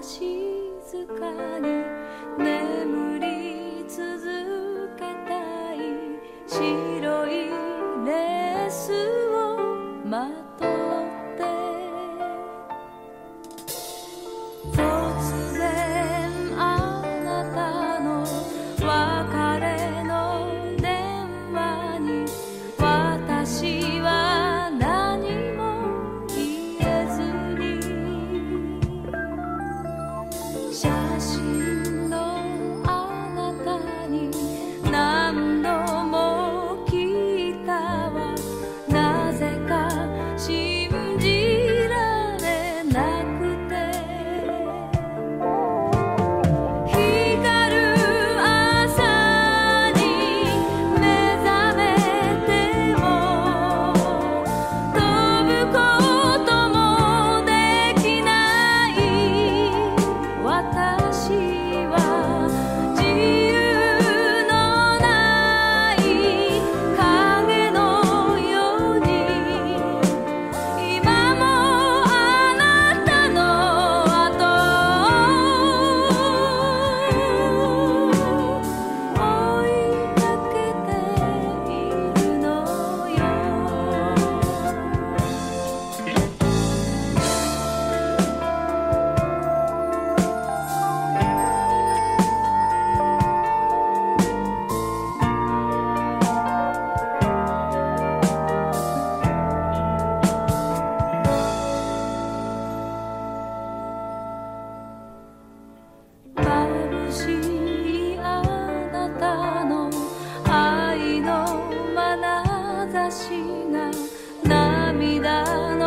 静かに。想。China, Namidana.